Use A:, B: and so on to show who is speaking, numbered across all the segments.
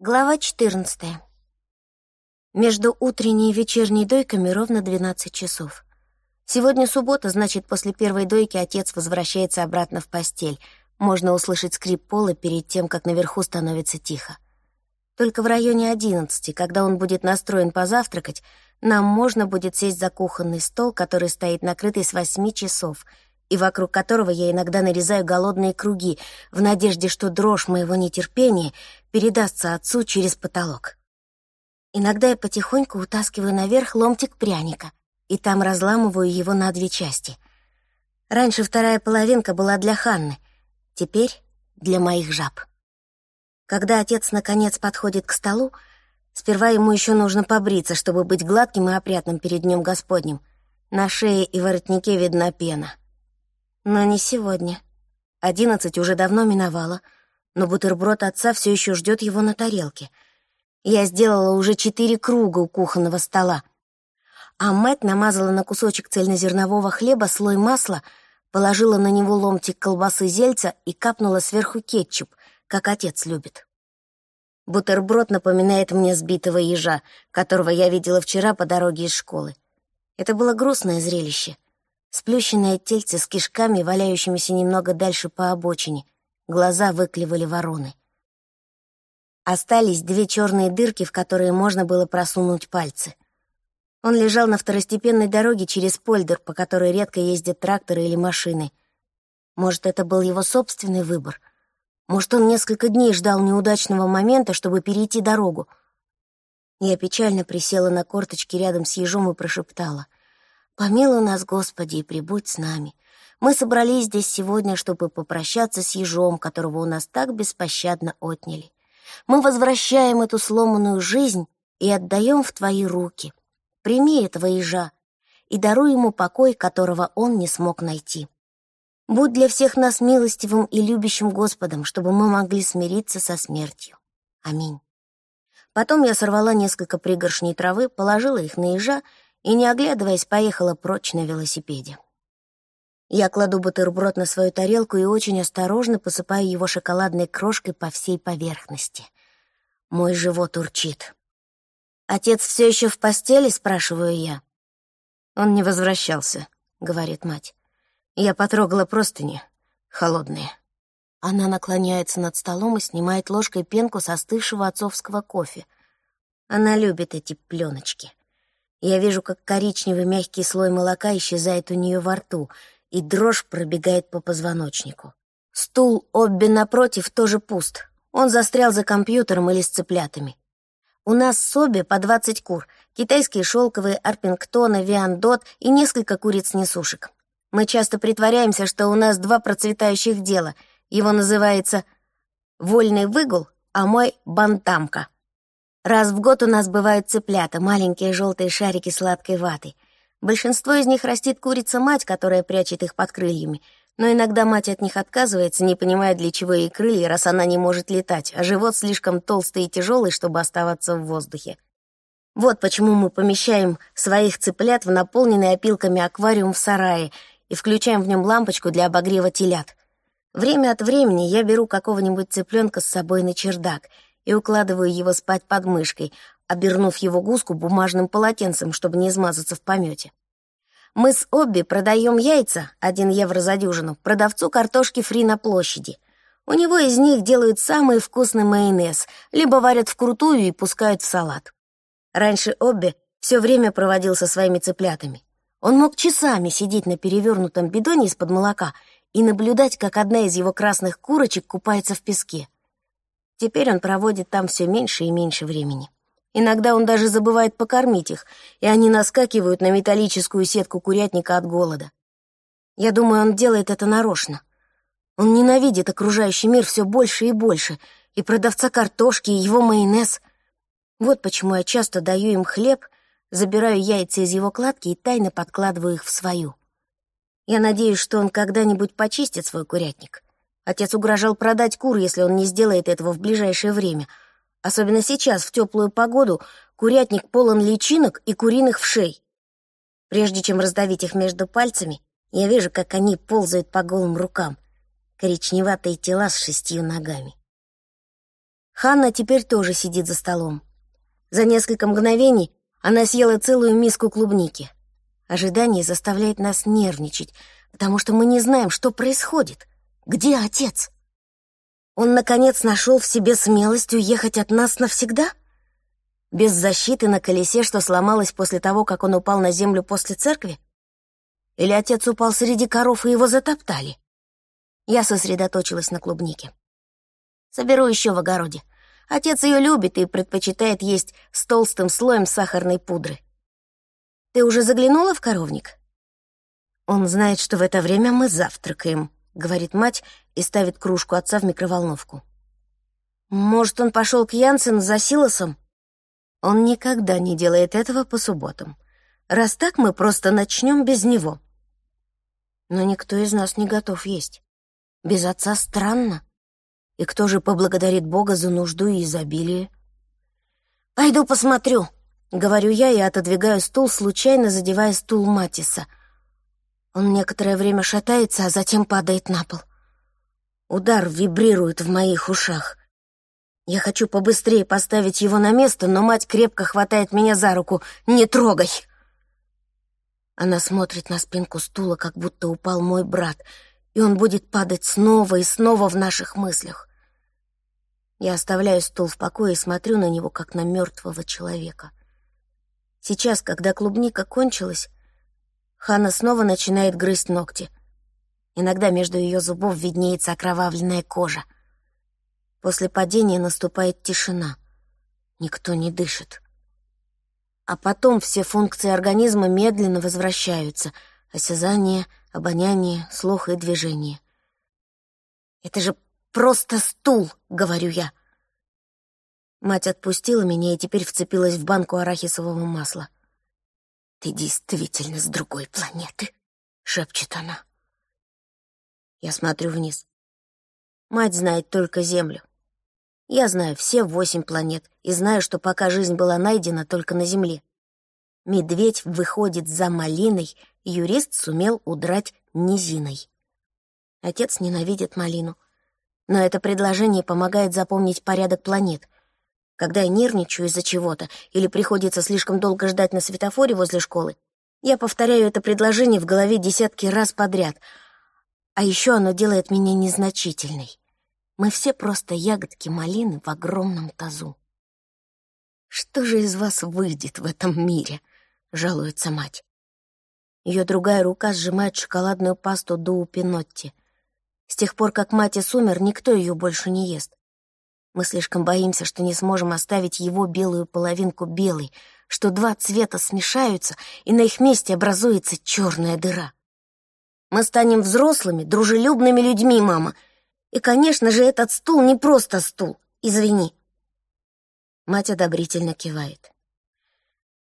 A: Глава 14. Между утренней и вечерней дойками ровно 12 часов. Сегодня суббота, значит, после первой дойки отец возвращается обратно в постель. Можно услышать скрип пола перед тем, как наверху становится тихо. Только в районе 11, когда он будет настроен позавтракать, нам можно будет сесть за кухонный стол, который стоит накрытый с 8 часов — и вокруг которого я иногда нарезаю голодные круги в надежде, что дрожь моего нетерпения передастся отцу через потолок. Иногда я потихоньку утаскиваю наверх ломтик пряника и там разламываю его на две части. Раньше вторая половинка была для Ханны, теперь для моих жаб. Когда отец наконец подходит к столу, сперва ему еще нужно побриться, чтобы быть гладким и опрятным перед Днем Господним. На шее и воротнике видна пена — но не сегодня. Одиннадцать уже давно миновало, но бутерброд отца все еще ждет его на тарелке. Я сделала уже четыре круга у кухонного стола. А Мэтт намазала на кусочек цельнозернового хлеба слой масла, положила на него ломтик колбасы зельца и капнула сверху кетчуп, как отец любит. Бутерброд напоминает мне сбитого ежа, которого я видела вчера по дороге из школы. Это было грустное зрелище — Сплющенное тельце с кишками, валяющимися немного дальше по обочине. Глаза выклевали вороны. Остались две черные дырки, в которые можно было просунуть пальцы. Он лежал на второстепенной дороге через польдер, по которой редко ездят тракторы или машины. Может, это был его собственный выбор? Может, он несколько дней ждал неудачного момента, чтобы перейти дорогу? Я печально присела на корточки рядом с ежом и прошептала — Помилуй нас, Господи, и прибудь с нами. Мы собрались здесь сегодня, чтобы попрощаться с ежом, которого у нас так беспощадно отняли. Мы возвращаем эту сломанную жизнь и отдаем в Твои руки. Прими этого ежа и даруй ему покой, которого он не смог найти. Будь для всех нас милостивым и любящим Господом, чтобы мы могли смириться со смертью. Аминь. Потом я сорвала несколько пригоршней травы, положила их на ежа и, не оглядываясь, поехала прочь на велосипеде. Я кладу бутерброд на свою тарелку и очень осторожно посыпаю его шоколадной крошкой по всей поверхности. Мой живот урчит. «Отец все еще в постели?» — спрашиваю я. «Он не возвращался», — говорит мать. Я потрогала простыни, холодные. Она наклоняется над столом и снимает ложкой пенку со остывшего отцовского кофе. Она любит эти пленочки. Я вижу, как коричневый мягкий слой молока исчезает у нее во рту, и дрожь пробегает по позвоночнику. Стул Обби напротив тоже пуст. Он застрял за компьютером или с цыплятами. У нас с Обби по 20 кур, китайские шелковые, арпингтоны, виандот и несколько куриц-несушек. Мы часто притворяемся, что у нас два процветающих дела. Его называется «вольный выгул», а мой — «бантамка». Раз в год у нас бывают цыплята, маленькие желтые шарики сладкой ваты. Большинство из них растит курица-мать, которая прячет их под крыльями. Но иногда мать от них отказывается, не понимая, для чего ей крылья, раз она не может летать, а живот слишком толстый и тяжелый, чтобы оставаться в воздухе. Вот почему мы помещаем своих цыплят в наполненный опилками аквариум в сарае и включаем в нем лампочку для обогрева телят. Время от времени я беру какого-нибудь цыпленка с собой на чердак — и укладываю его спать под мышкой, обернув его гуску бумажным полотенцем, чтобы не измазаться в помете. Мы с Обби продаем яйца, один евро за дюжину, продавцу картошки фри на площади. У него из них делают самый вкусный майонез, либо варят вкрутую и пускают в салат. Раньше Обби все время проводил со своими цыплятами. Он мог часами сидеть на перевернутом бидоне из-под молока и наблюдать, как одна из его красных курочек купается в песке. Теперь он проводит там все меньше и меньше времени. Иногда он даже забывает покормить их, и они наскакивают на металлическую сетку курятника от голода. Я думаю, он делает это нарочно. Он ненавидит окружающий мир все больше и больше, и продавца картошки, и его майонез. Вот почему я часто даю им хлеб, забираю яйца из его кладки и тайно подкладываю их в свою. Я надеюсь, что он когда-нибудь почистит свой курятник. Отец угрожал продать кур, если он не сделает этого в ближайшее время. Особенно сейчас, в теплую погоду, курятник полон личинок и куриных вшей. Прежде чем раздавить их между пальцами, я вижу, как они ползают по голым рукам. Коричневатые тела с шестью ногами. Ханна теперь тоже сидит за столом. За несколько мгновений она съела целую миску клубники. Ожидание заставляет нас нервничать, потому что мы не знаем, что происходит. Где отец? Он, наконец, нашел в себе смелость уехать от нас навсегда? Без защиты на колесе, что сломалось после того, как он упал на землю после церкви? Или отец упал среди коров и его затоптали? Я сосредоточилась на клубнике. Соберу еще в огороде. Отец ее любит и предпочитает есть с толстым слоем сахарной пудры. Ты уже заглянула в коровник? Он знает, что в это время мы завтракаем, говорит мать и ставит кружку отца в микроволновку. Может, он пошел к Янсену за Силосом? Он никогда не делает этого по субботам. Раз так, мы просто начнем без него. Но никто из нас не готов есть. Без отца странно. И кто же поблагодарит Бога за нужду и изобилие? «Пойду посмотрю», — говорю я и отодвигаю стул, случайно задевая стул Матиса. Он некоторое время шатается, а затем падает на пол. Удар вибрирует в моих ушах. Я хочу побыстрее поставить его на место, но мать крепко хватает меня за руку. «Не трогай!» Она смотрит на спинку стула, как будто упал мой брат, и он будет падать снова и снова в наших мыслях. Я оставляю стул в покое и смотрю на него, как на мертвого человека. Сейчас, когда клубника кончилась, Хана снова начинает грызть ногти. Иногда между ее зубов виднеется окровавленная кожа. После падения наступает тишина. Никто не дышит. А потом все функции организма медленно возвращаются — осязание, обоняние, слух и движение. Это же просто стул», — говорю я. Мать отпустила меня и теперь вцепилась в банку арахисового масла. «Ты действительно с другой планеты», — шепчет она. Я смотрю вниз. Мать знает только Землю. Я знаю все восемь планет и знаю, что пока жизнь была найдена только на Земле. Медведь выходит за малиной, юрист сумел удрать низиной. Отец ненавидит малину — но это предложение помогает запомнить порядок планет. Когда я нервничаю из-за чего-то или приходится слишком долго ждать на светофоре возле школы, я повторяю это предложение в голове десятки раз подряд. А еще оно делает меня незначительной. Мы все просто ягодки малины в огромном тазу. «Что же из вас выйдет в этом мире?» — жалуется мать. Ее другая рука сжимает шоколадную пасту Дуу Пинотти — с тех пор, как Матис умер, никто ее больше не ест. Мы слишком боимся, что не сможем оставить его белую половинку белой, что два цвета смешаются, и на их месте образуется черная дыра. Мы станем взрослыми, дружелюбными людьми, мама. И, конечно же, этот стул не просто стул. Извини. Мать одобрительно кивает.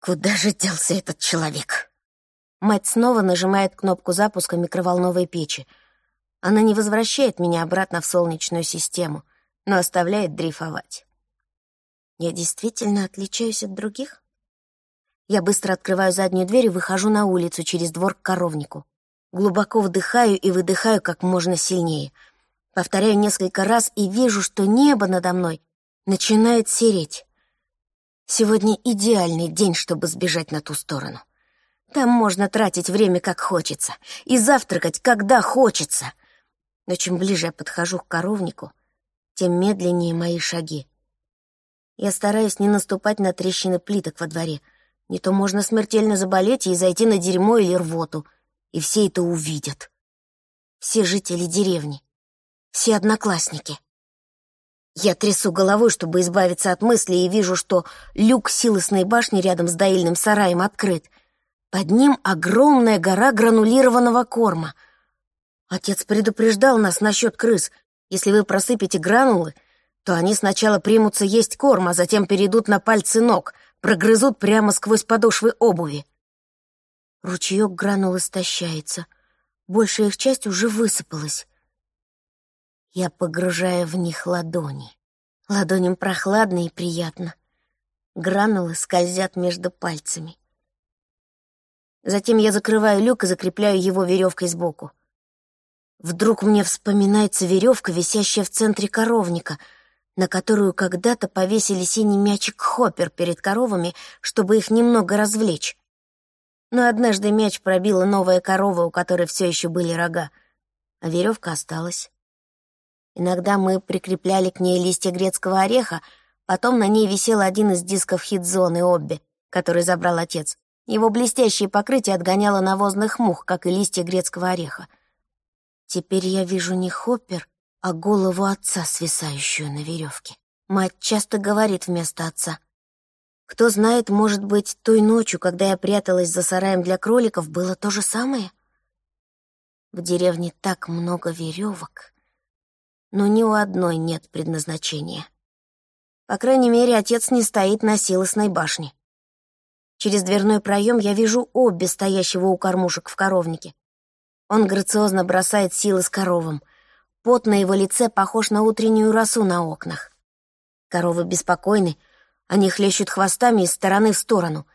A: Куда же делся этот человек? Мать снова нажимает кнопку запуска микроволновой печи — она не возвращает меня обратно в Солнечную систему, но оставляет дрейфовать. Я действительно отличаюсь от других? Я быстро открываю заднюю дверь и выхожу на улицу через двор к коровнику. Глубоко вдыхаю и выдыхаю как можно сильнее. Повторяю несколько раз и вижу, что небо надо мной начинает сереть. Сегодня идеальный день, чтобы сбежать на ту сторону. Там можно тратить время как хочется и завтракать, когда хочется — но чем ближе я подхожу к коровнику, тем медленнее мои шаги. Я стараюсь не наступать на трещины плиток во дворе, не то можно смертельно заболеть и зайти на дерьмо или рвоту, и все это увидят. Все жители деревни, все одноклассники. Я трясу головой, чтобы избавиться от мысли, и вижу, что люк силосной башни рядом с доильным сараем открыт. Под ним огромная гора гранулированного корма — Отец предупреждал нас насчет крыс. Если вы просыпете гранулы, то они сначала примутся есть корм, а затем перейдут на пальцы ног, прогрызут прямо сквозь подошвы обуви. Ручеек гранул истощается. Большая их часть уже высыпалась. Я погружаю в них ладони. Ладоням прохладно и приятно. Гранулы скользят между пальцами. Затем я закрываю люк и закрепляю его веревкой сбоку. Вдруг мне вспоминается веревка, висящая в центре коровника. на которую когда-то повесили синий мячик Хоппер перед коровами, чтобы их немного развлечь. Но однажды мяч пробила новая корова, у которой все еще были рога, а веревка осталась. Иногда мы прикрепляли к ней листья грецкого ореха, потом на ней висел один из дисков хит-зоны Обби, который забрал отец. Его блестящее покрытие отгоняло навозных мух, как и листья грецкого ореха. Теперь я вижу не Хоппер, а голову отца, свисающую на веревке. Мать часто говорит вместо отца. Кто знает, может быть, той ночью, когда я пряталась за сараем для кроликов, было то же самое? В деревне так много веревок, но ни у одной нет предназначения. По крайней мере, отец не стоит на силосной башне. Через дверной проем я вижу обе стоящего у кормушек в коровнике. Он грациозно бросает силы с коровам. Пот на его лице похож на утреннюю росу на окнах. Коровы беспокойны, они хлещут хвостами из стороны в сторону.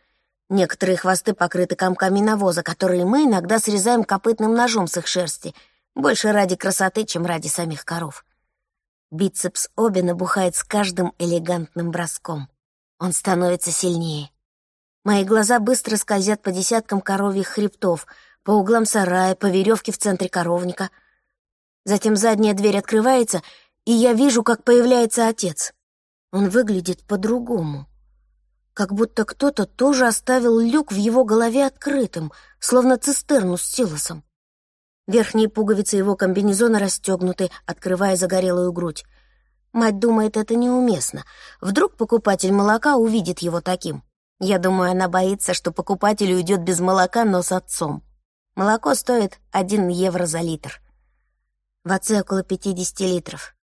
A: Некоторые хвосты покрыты комками навоза, которые мы иногда срезаем копытным ножом с их шерсти, больше ради красоты, чем ради самих коров. Бицепс обе набухает с каждым элегантным броском. Он становится сильнее. Мои глаза быстро скользят по десяткам коровьих хребтов, по углам сарая, по веревке в центре коровника. Затем задняя дверь открывается, и я вижу, как появляется отец. Он выглядит по-другому. Как будто кто-то тоже оставил люк в его голове открытым, словно цистерну с силосом. Верхние пуговицы его комбинезона расстегнуты, открывая загорелую грудь. Мать думает, это неуместно. Вдруг покупатель молока увидит его таким. Я думаю, она боится, что покупатель уйдет без молока, но с отцом. Молоко стоит 1 евро за литр. В отце около 50 литров.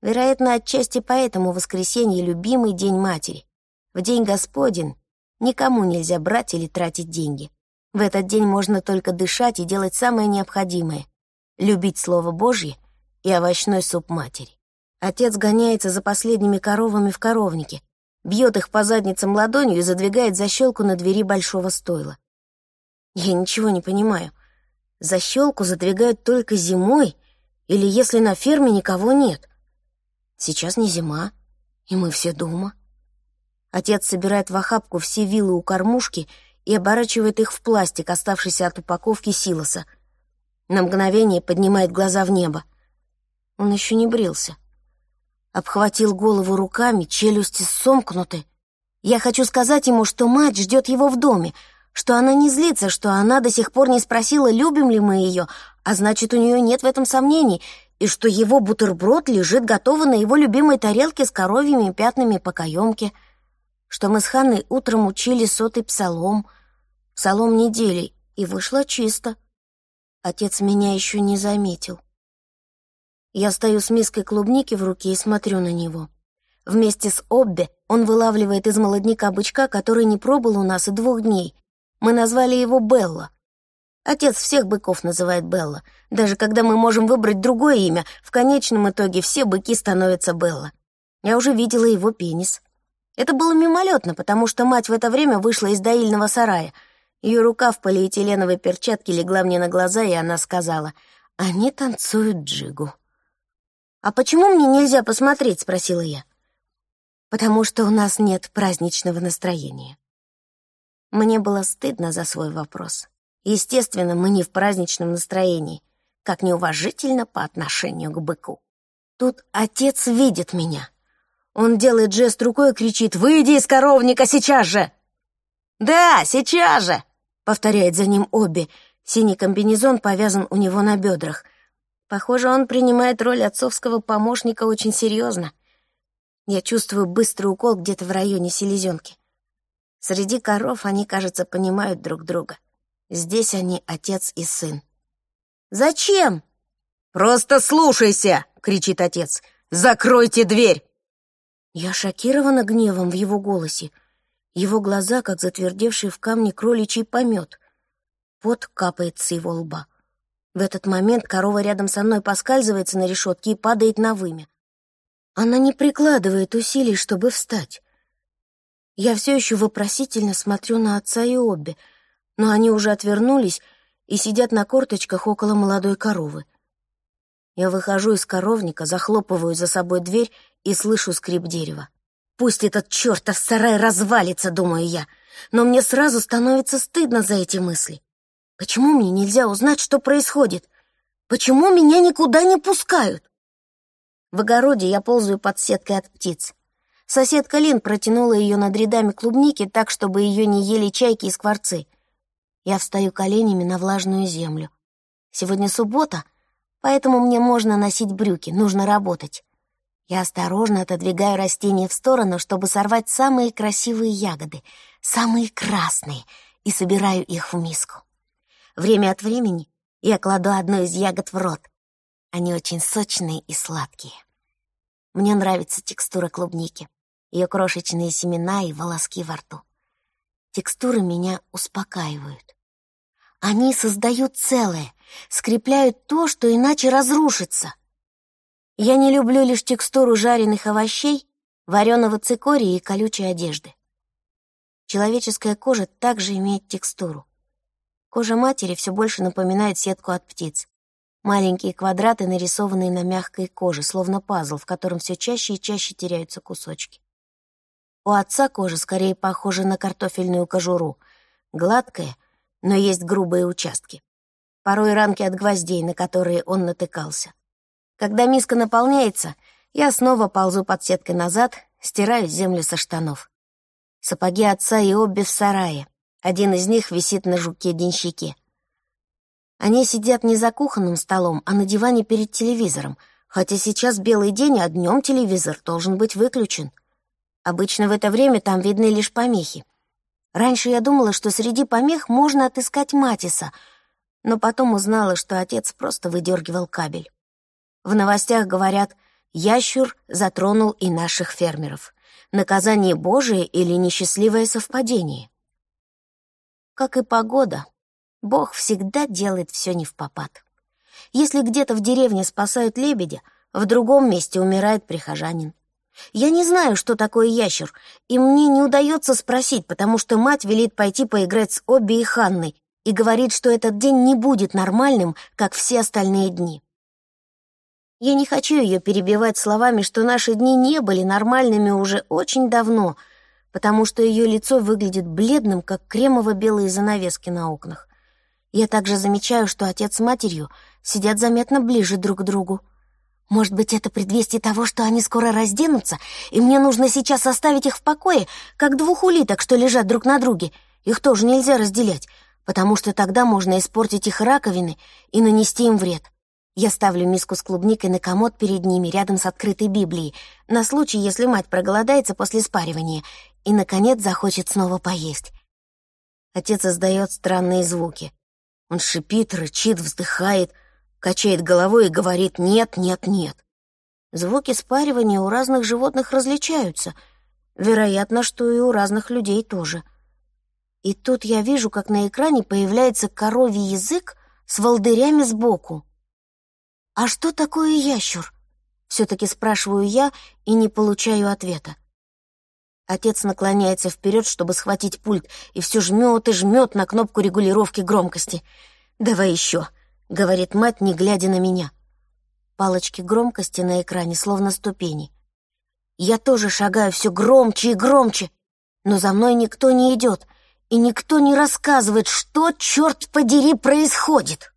A: Вероятно, отчасти поэтому воскресенье — любимый день матери. В день Господень никому нельзя брать или тратить деньги. В этот день можно только дышать и делать самое необходимое — любить Слово Божье и овощной суп матери. Отец гоняется за последними коровами в коровнике, бьет их по задницам ладонью и задвигает защелку на двери большого стойла. Я ничего не понимаю. Защелку задвигают только зимой или если на ферме никого нет. Сейчас не зима, и мы все дома. Отец собирает в охапку все вилы у кормушки и оборачивает их в пластик, оставшийся от упаковки силоса. На мгновение поднимает глаза в небо. Он еще не брился обхватил голову руками, челюсти сомкнуты. Я хочу сказать ему, что мать ждет его в доме, что она не злится, что она до сих пор не спросила, любим ли мы ее, а значит, у нее нет в этом сомнений, и что его бутерброд лежит готово на его любимой тарелке с коровьими пятнами по каемке, что мы с Ханной утром учили сотый псалом, псалом недели, и вышло чисто. Отец меня еще не заметил. Я стою с миской клубники в руке и смотрю на него. Вместе с Обби он вылавливает из молодняка бычка, который не пробыл у нас и двух дней. Мы назвали его Белла. Отец всех быков называет Белла. Даже когда мы можем выбрать другое имя, в конечном итоге все быки становятся Белла. Я уже видела его пенис. Это было мимолетно, потому что мать в это время вышла из доильного сарая. Ее рука в полиэтиленовой перчатке легла мне на глаза, и она сказала, «Они танцуют джигу». «А почему мне нельзя посмотреть?» — спросила я. «Потому что у нас нет праздничного настроения». Мне было стыдно за свой вопрос. Естественно, мы не в праздничном настроении, как неуважительно по отношению к быку. Тут отец видит меня. Он делает жест рукой и кричит «Выйди из коровника сейчас же!» «Да, сейчас же!» — повторяет за ним Обби. Синий комбинезон повязан у него на бедрах. Похоже, он принимает роль отцовского помощника очень серьезно. Я чувствую быстрый укол где-то в районе селезенки. Среди коров они, кажется, понимают друг друга. Здесь они отец и сын. «Зачем?» «Просто слушайся!» — кричит отец. «Закройте дверь!» Я шокирована гневом в его голосе. Его глаза, как затвердевший в камне кроличий помет. Пот капает с его лба. В этот момент корова рядом со мной поскальзывается на решетке и падает на вымя. Она не прикладывает усилий, чтобы встать. Я все еще вопросительно смотрю на отца и обе, но они уже отвернулись и сидят на корточках около молодой коровы. Я выхожу из коровника, захлопываю за собой дверь и слышу скрип дерева. Пусть этот чертов сарай развалится, думаю я, но мне сразу становится стыдно за эти мысли. Почему мне нельзя узнать, что происходит? Почему меня никуда не пускают? В огороде я ползаю под сеткой от птиц. Соседка Лин протянула ее над рядами клубники так, чтобы ее не ели чайки и скворцы. Я встаю коленями на влажную землю. Сегодня суббота, поэтому мне можно носить брюки, нужно работать. Я осторожно отодвигаю растения в сторону, чтобы сорвать самые красивые ягоды, самые красные, и собираю их в миску. Время от времени я кладу одну из ягод в рот. Они очень сочные и сладкие. Мне нравится текстура клубники, ее крошечные семена и волоски во рту. Текстуры меня успокаивают. Они создают целое, скрепляют то, что иначе разрушится — я не люблю лишь текстуру жареных овощей, вареного цикория и колючей одежды. Человеческая кожа также имеет текстуру. Кожа матери все больше напоминает сетку от птиц. Маленькие квадраты, нарисованные на мягкой коже, словно пазл, в котором все чаще и чаще теряются кусочки. У отца кожа скорее похожа на картофельную кожуру, гладкая, но есть грубые участки. Порой ранки от гвоздей, на которые он натыкался. Когда миска наполняется, я снова ползу под сеткой назад, стираю землю со штанов. Сапоги отца и обе в сарае. Один из них висит на жуке-денщике. Они сидят не за кухонным столом, а на диване перед телевизором, хотя сейчас белый день, а днем телевизор должен быть выключен. Обычно в это время там видны лишь помехи. Раньше я думала, что среди помех можно отыскать Матиса, но потом узнала, что отец просто выдергивал кабель. В новостях говорят, ящур затронул и наших фермеров. Наказание Божие или несчастливое совпадение? Как и погода, Бог всегда делает все не в попад. Если где-то в деревне спасают лебедя, в другом месте умирает прихожанин. Я не знаю, что такое ящер, и мне не удается спросить, потому что мать велит пойти поиграть с Обби и Ханной и говорит, что этот день не будет нормальным, как все остальные дни. Я не хочу ее перебивать словами, что наши дни не были нормальными уже очень давно, потому что ее лицо выглядит бледным, как кремово-белые занавески на окнах. Я также замечаю, что отец с матерью сидят заметно ближе друг к другу. Может быть, это предвестие того, что они скоро разденутся, и мне нужно сейчас оставить их в покое, как двух улиток, что лежат друг на друге. Их тоже нельзя разделять, потому что тогда можно испортить их раковины и нанести им вред. Я ставлю миску с клубникой на комод перед ними, рядом с открытой Библией, на случай, если мать проголодается после спаривания и, наконец, захочет снова поесть. Отец издает странные звуки. Он шипит, рычит, вздыхает, качает головой и говорит «нет, нет, нет». Звуки спаривания у разных животных различаются. Вероятно, что и у разных людей тоже. И тут я вижу, как на экране появляется коровий язык с волдырями сбоку. «А что такое ящур?» Все-таки спрашиваю я и не получаю ответа. Отец наклоняется вперед, чтобы схватить пульт, и все жмет и жмет на кнопку регулировки громкости. «Давай еще», — говорит мать, не глядя на меня. Палочки громкости на экране словно ступени. Я тоже шагаю все громче и громче, но за мной никто не идет, и никто не рассказывает, что, черт подери, происходит.